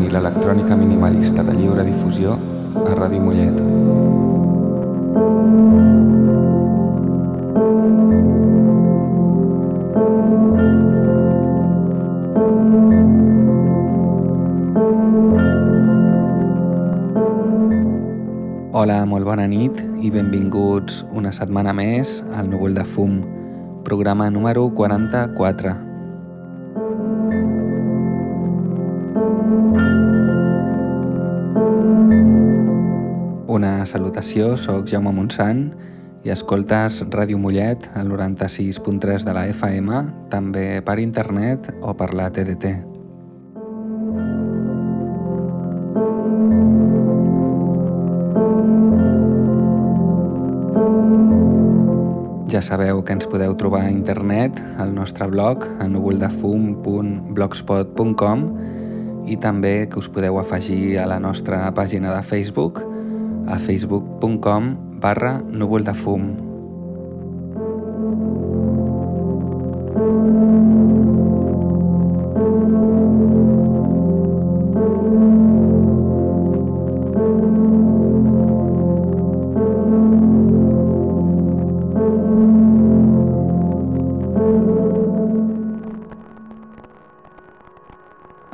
i l'electrònica minimalista de lliure difusió a Ràdio Mollet. Hola, molt bona nit i benvinguts una setmana més al Núvol de Fum, programa número 44. Salutació, sóc Jaume Montsant i escoltes Ràdio Mollet al 96.3 de la FM, també per internet o per la TDT. Ja sabeu que ens podeu trobar a internet al nostre blog a núvoldefum.blogspot.com i també que us podeu afegir a la nostra pàgina de Facebook a facebook.com barra núvoldefum.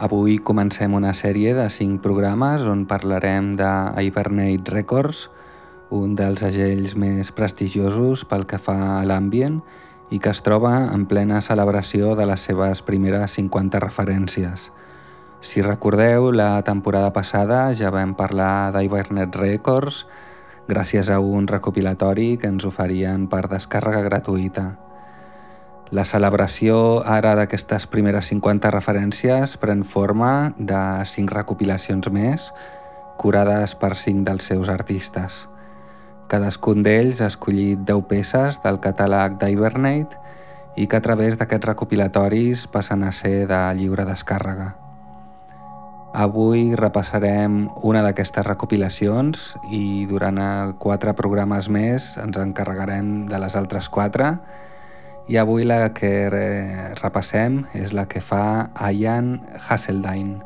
Avui comencem una sèrie de 5 programes on parlarem de Hibernate Records, un dels agells més prestigiosos pel que fa a l'ambient i que es troba en plena celebració de les seves primeres 50 referències. Si recordeu, la temporada passada ja vam parlar d'Hibernate Records gràcies a un recopilatori que ens oferien per descàrrega gratuïta. La celebració ara d'aquestes primeres 50 referències pren forma de 5 recopilacions més, curades per 5 dels seus artistes. Cadascun d'ells ha escollit 10 peces del catàleg d'Hibernate i que a través d'aquests recopilatoris passen a ser de lliure descàrrega. Avui repassarem una d'aquestes recopilacions i durant quatre programes més ens encarregarem de les altres quatre avui la que repassem és la que fa Ian Hasseldine,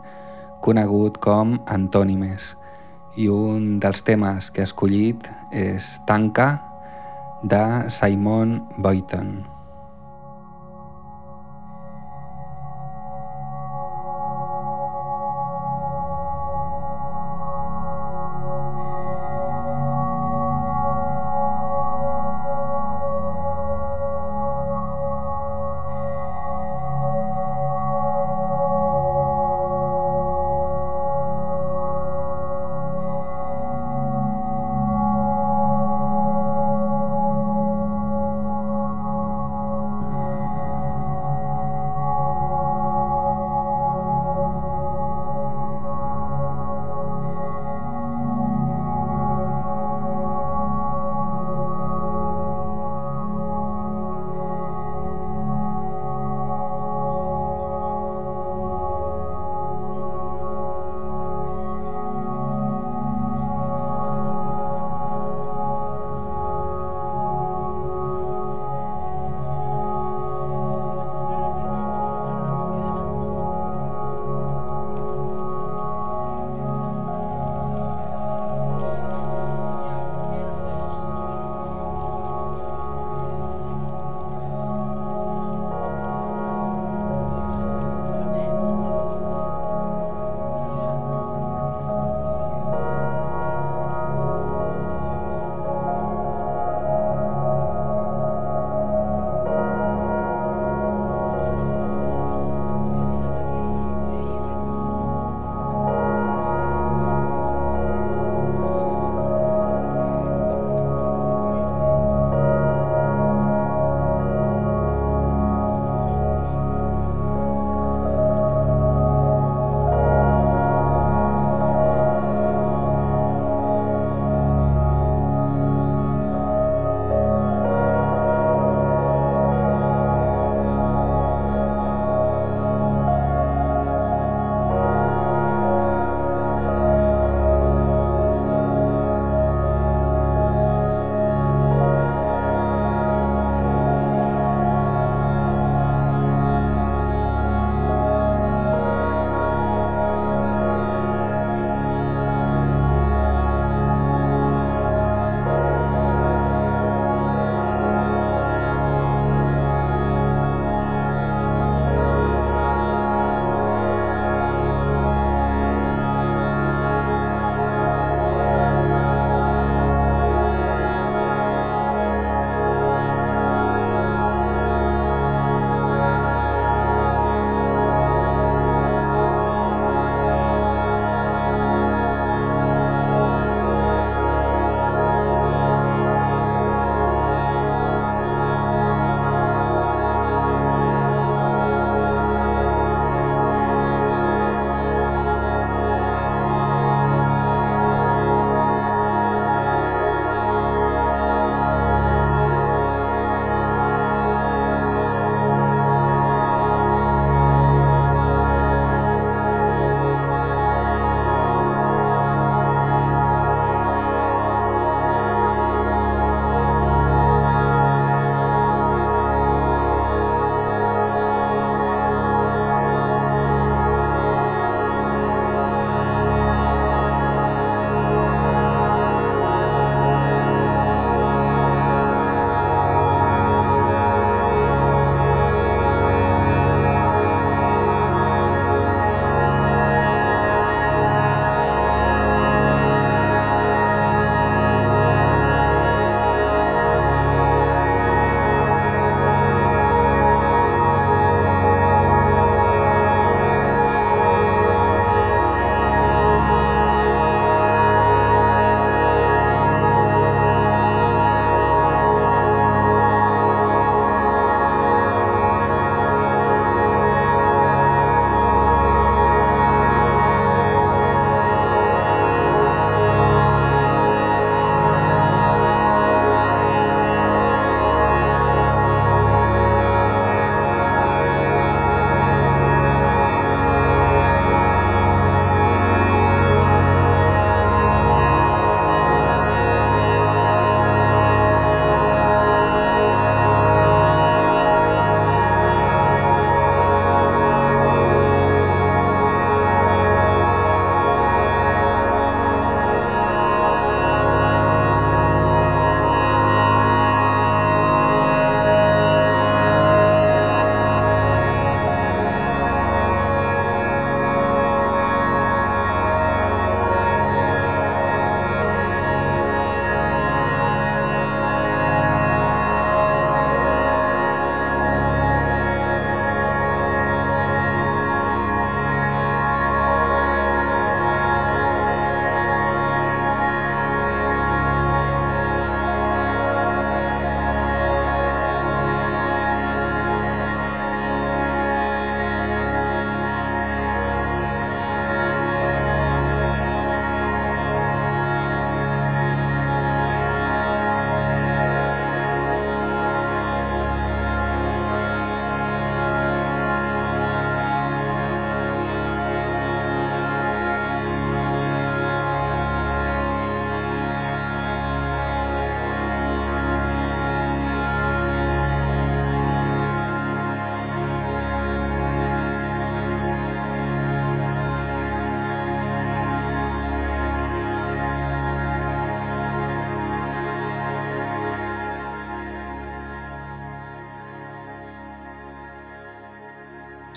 conegut com Antònimes, i un dels temes que ha escollit és Tanca de Simon Boyton.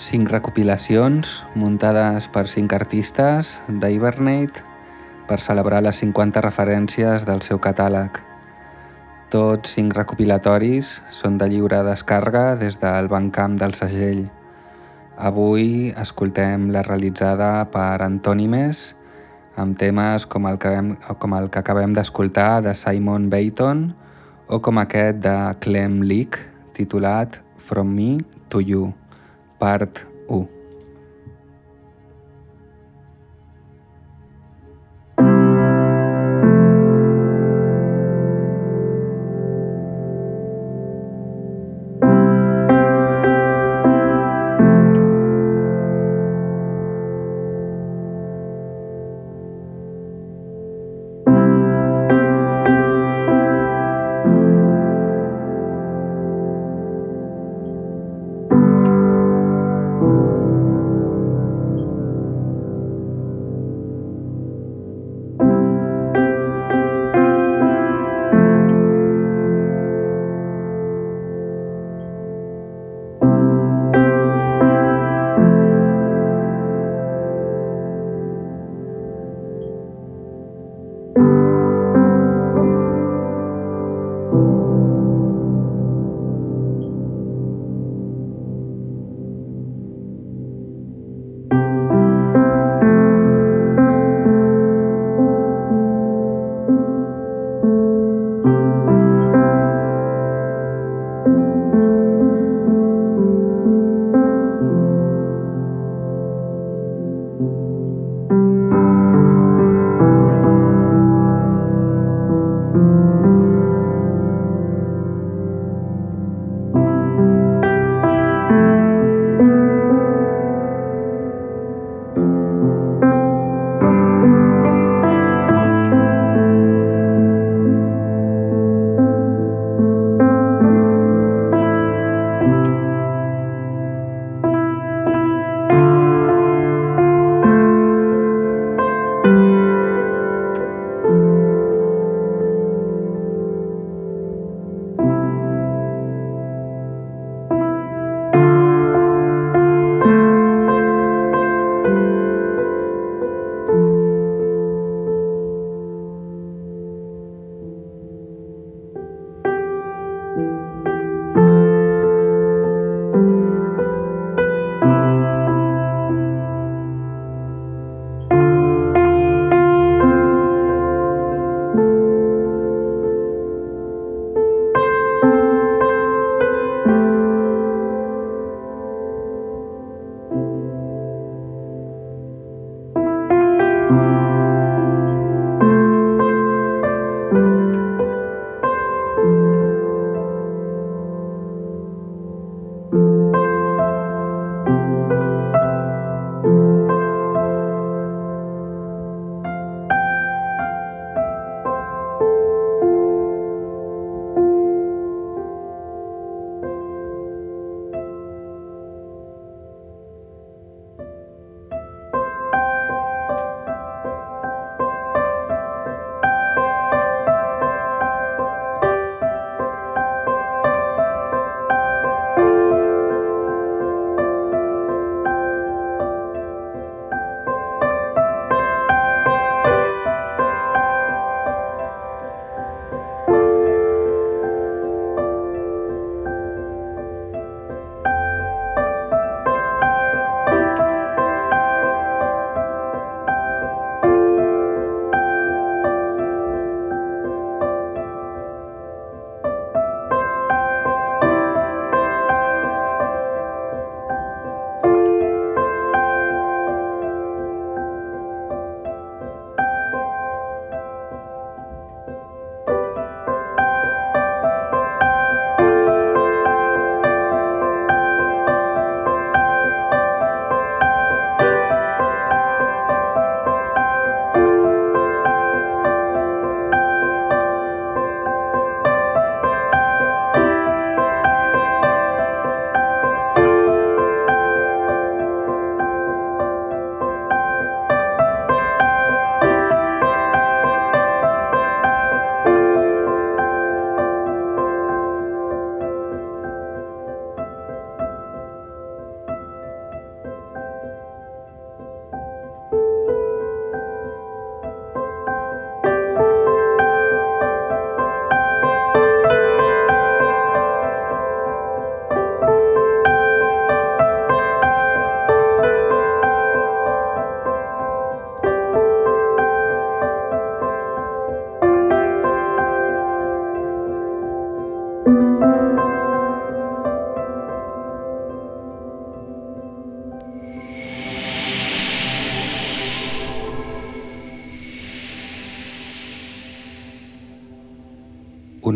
Cinc recopilacions muntades per cinc artistes d'Hibernate per celebrar les 50 referències del seu catàleg. Tots cinc recopilatoris són de lliure descàrrega des del bancamp del segell. Avui escoltem la realitzada per Antònimes amb temes com el que, com el que acabem d'escoltar de Simon Bayton o com aquest de Clem Leak titulat From Me to You, parte 1.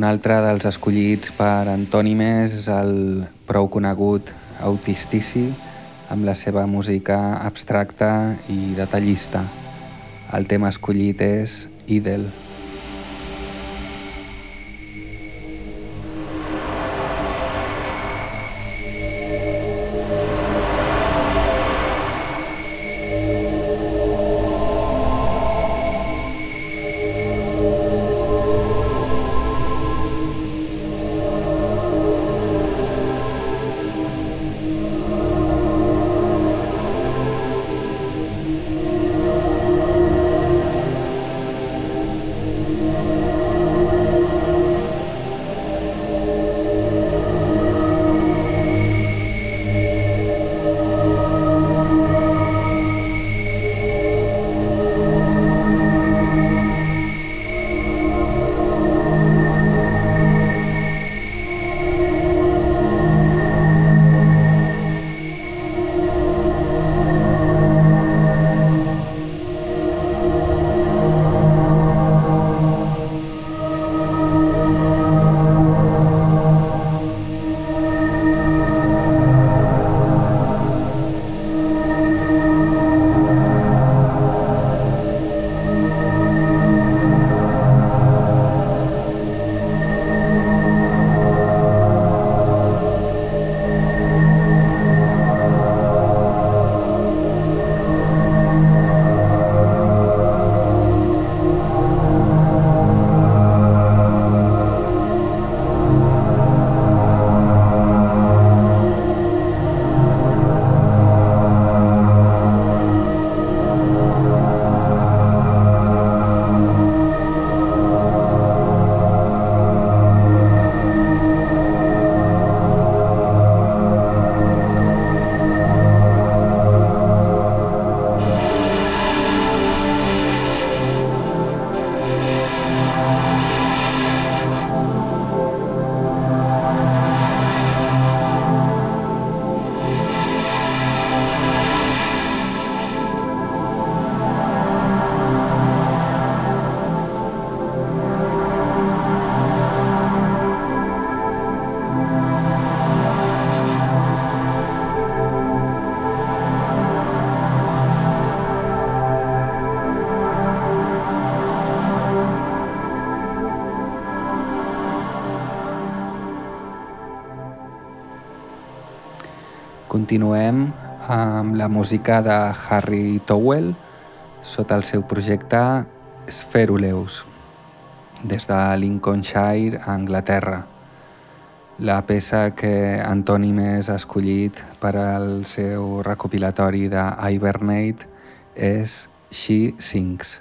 Altre dels escollits per Antònimes és el prou conegut Autistici, amb la seva música abstracta i detallista. El tema escollit és Idel. Continuem amb la música de Harry Towell sota el seu projecte Spheruleus des de Lincolnshire, Anglaterra. La peça que Antònimes ha escollit per al seu recopilatori de Hibernate és She Sings.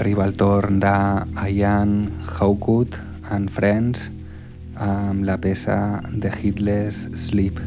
Arriba el torn de Hawkwood and Friends amb la peça The Hitless Sleep.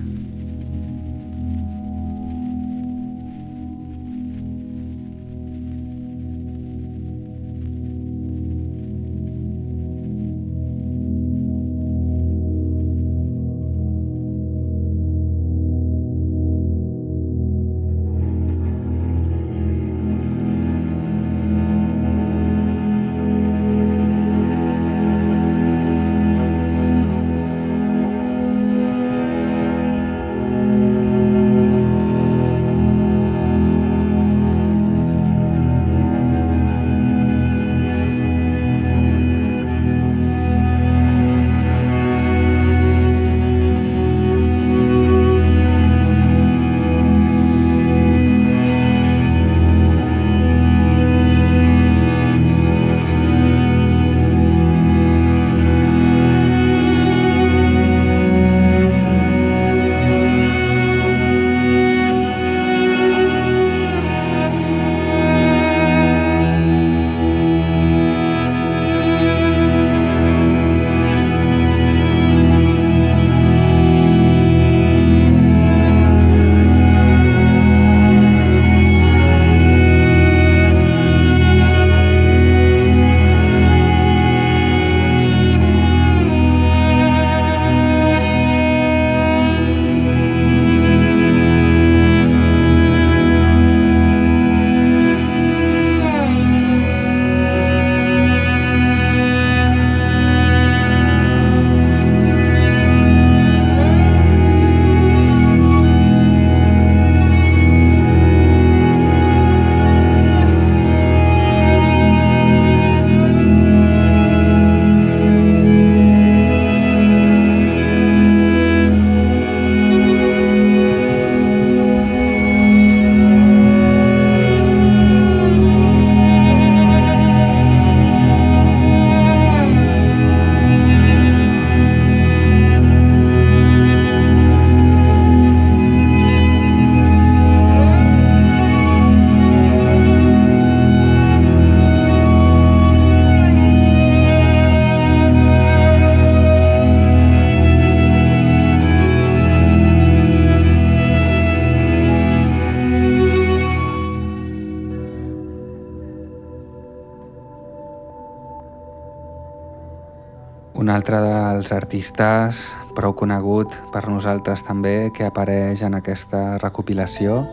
Altre dels artistes prou conegut per nosaltres també que apareix en aquesta recopilació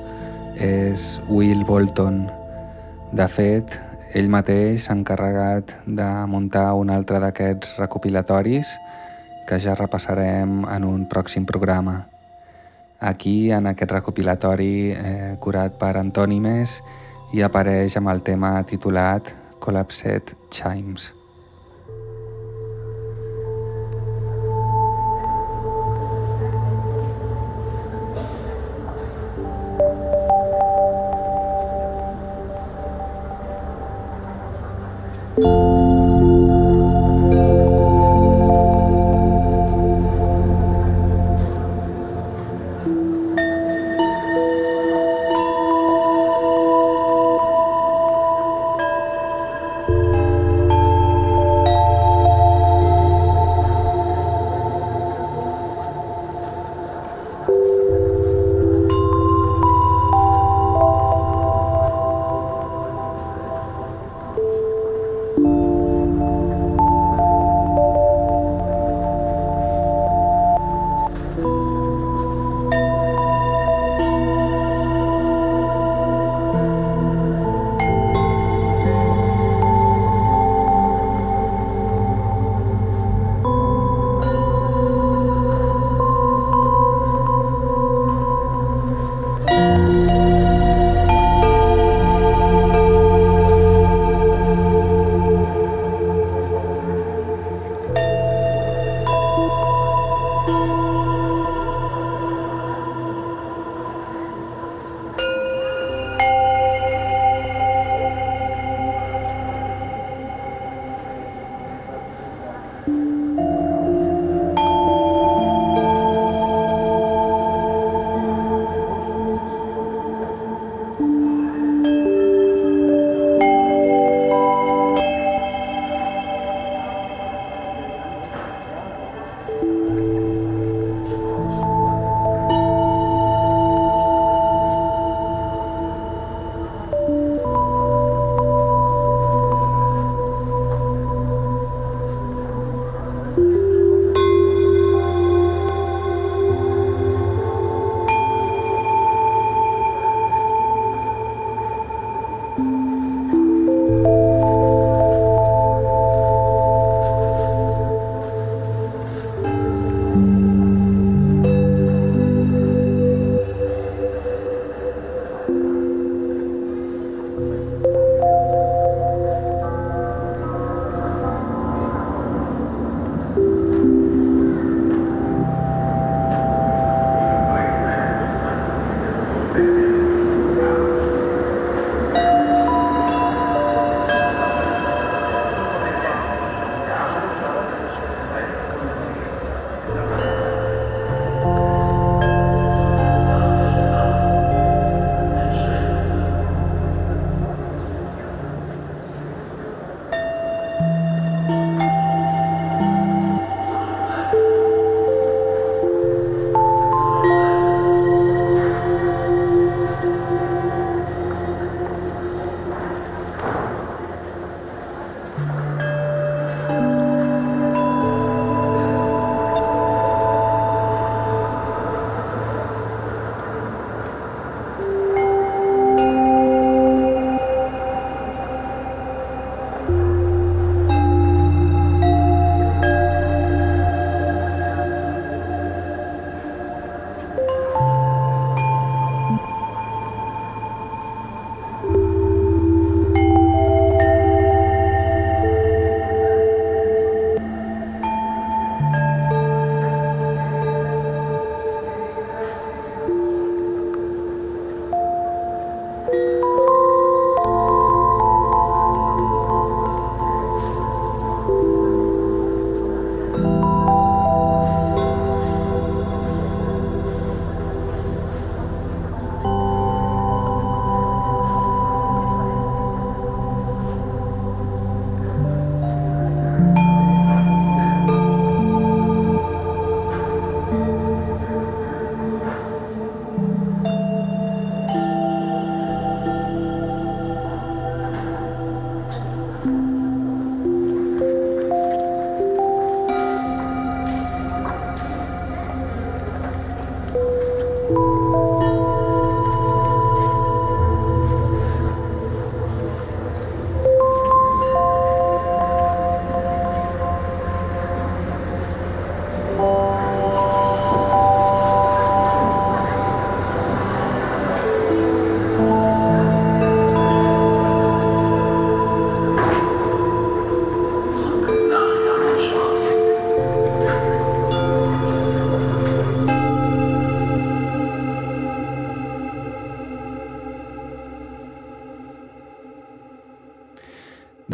és Will Bolton. De fet, ell mateix s'ha encarregat de muntar un altre d'aquests recopilatoris que ja repassarem en un pròxim programa. Aquí, en aquest recopilatori eh, curat per Antònimes, hi apareix amb el tema titulat Collapsed Chimes. You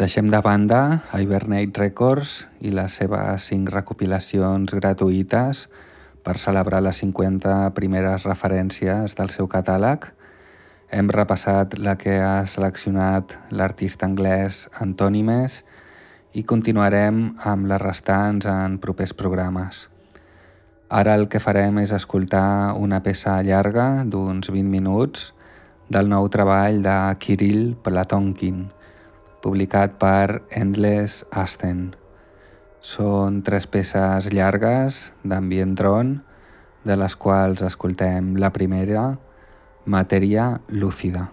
Deixem de banda Hibernate Records i les seves cinc recopilacions gratuïtes per celebrar les 50 primeres referències del seu catàleg. Hem repassat la que ha seleccionat l'artista anglès Antonimes i continuarem amb les restants en propers programes. Ara el que farem és escoltar una peça llarga d'uns 20 minuts del nou treball de Kirill Platonkin, publicat per Endless Asten. Són tres peces llargues d'ambient tron, de les quals escoltem la primera, Matèria lúcida.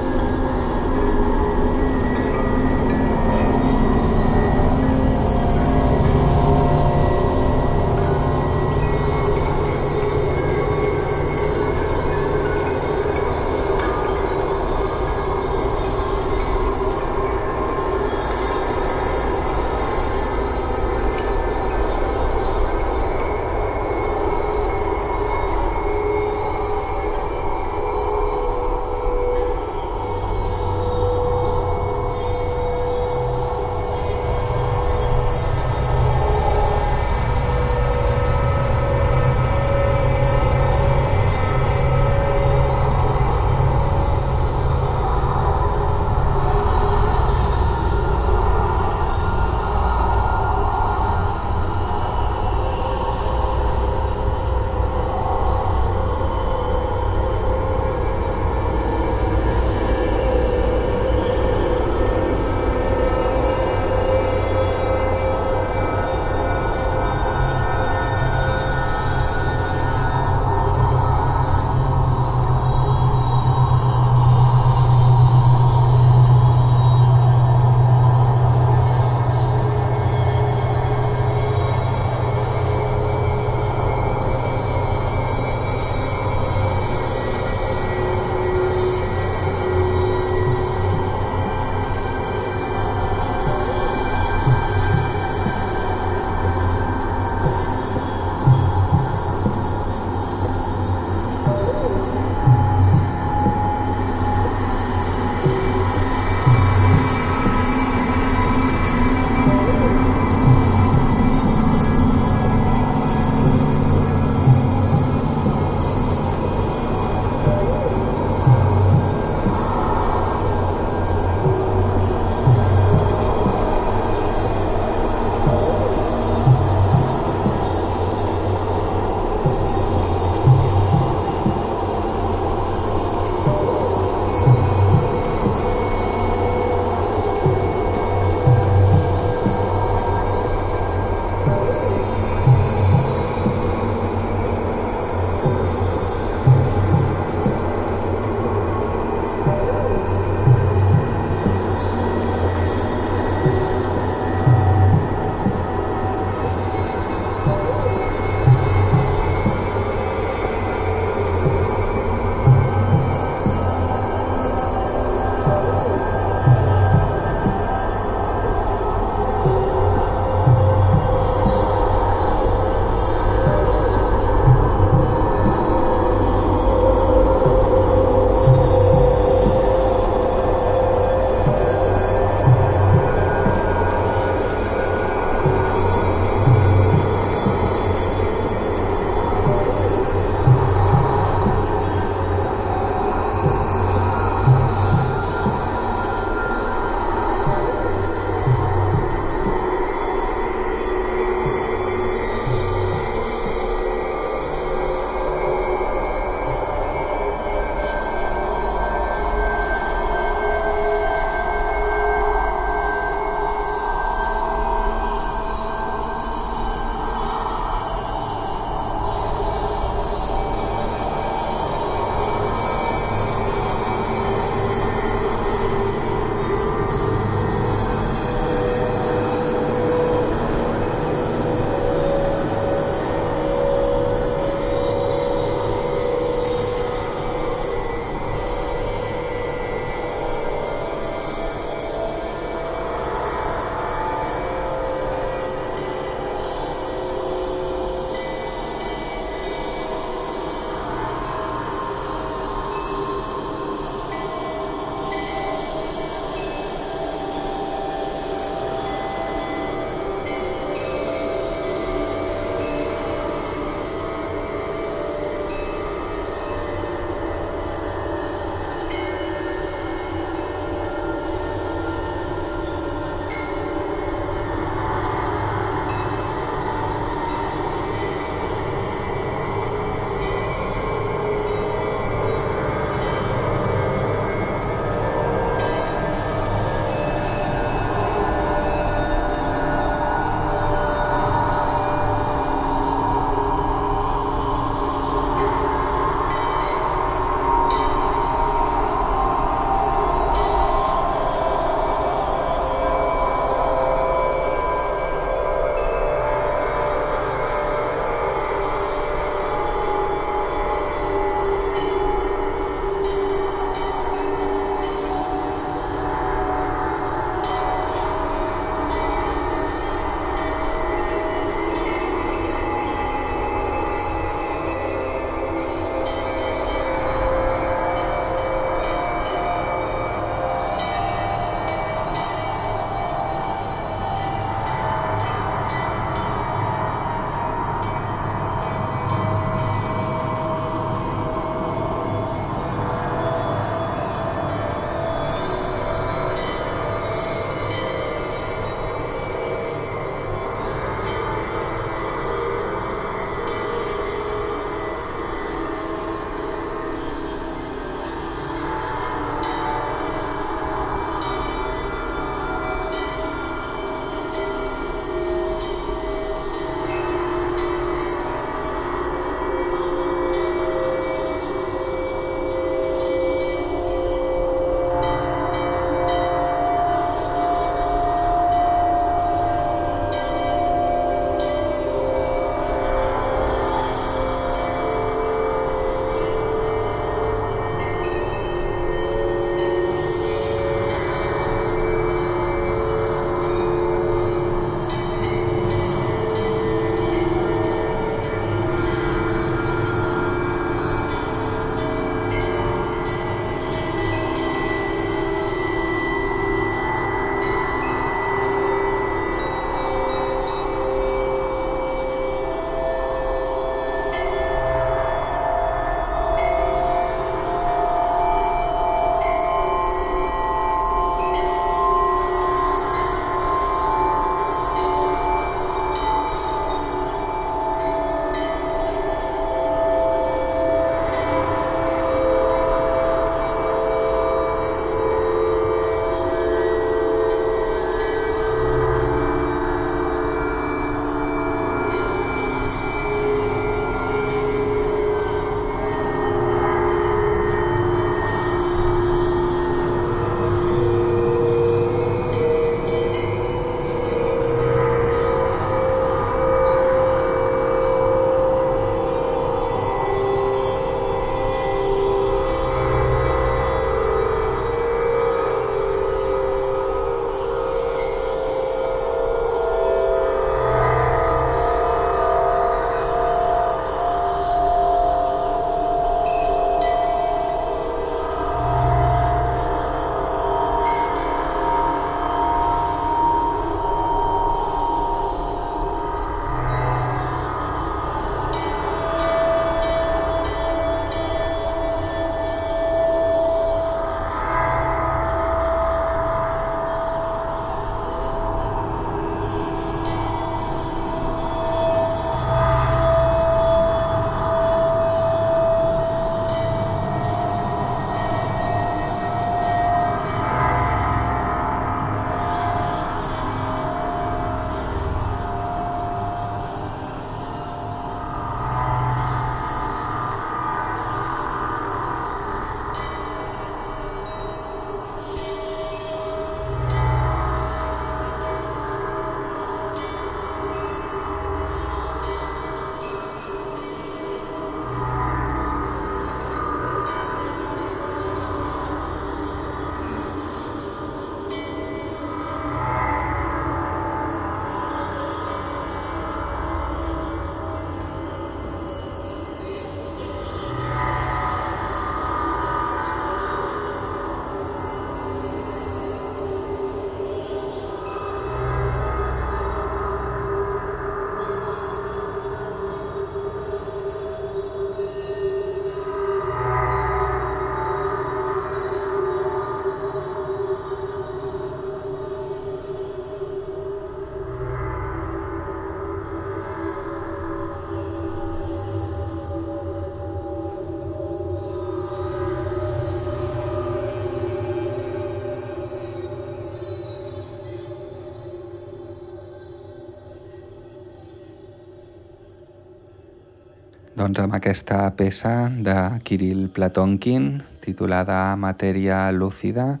Doncs amb aquesta peça de Kirill Platonkin, titulada Matèria lúcida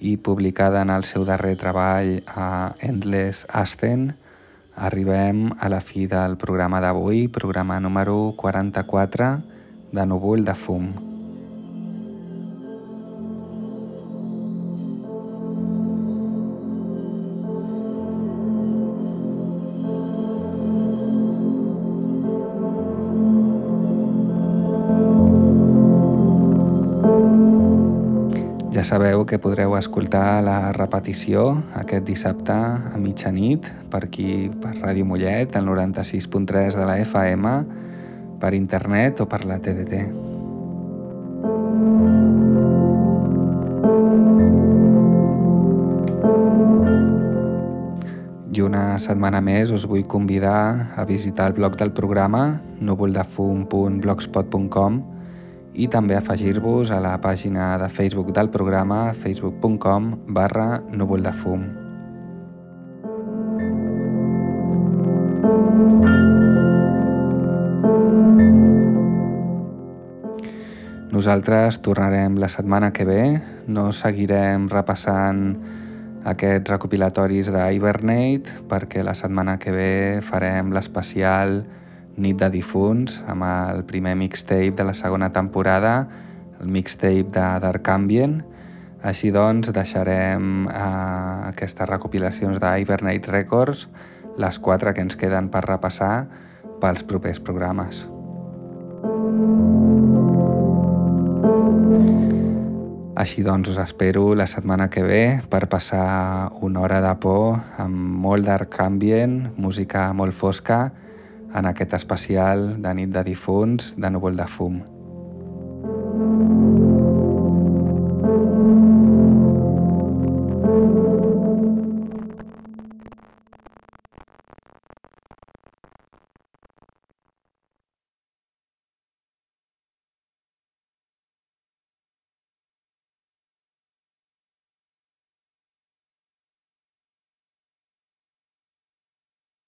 i publicada en el seu darrer treball a Endless Ascent, arribem a la fi del programa d'avui, programa número 44 de Núvol de Fum. Sabeu que podreu escoltar la repetició aquest dissabte a mitjanit per aquí, per Ràdio Mollet, al 96.3 de la FM, per internet o per la TDT. I una setmana més us vull convidar a visitar el blog del programa núvoldefum.blogspot.com i també afegir-vos a la pàgina de Facebook del programa facebook.com barra núvol de fum. Nosaltres tornarem la setmana que ve, no seguirem repassant aquests recopilatoris d'Hibernate perquè la setmana que ve farem l'especial Nit de difunts, amb el primer mixtape de la segona temporada, el mixtape de Dark Ambient. Així doncs, deixarem eh, aquestes recopilacions d'Hibernate Records, les quatre que ens queden per repassar pels propers programes. Així doncs, us espero la setmana que ve per passar una hora de por amb molt dark ambient, música molt fosca en aquest especial de nit de difunts de núvol de fum.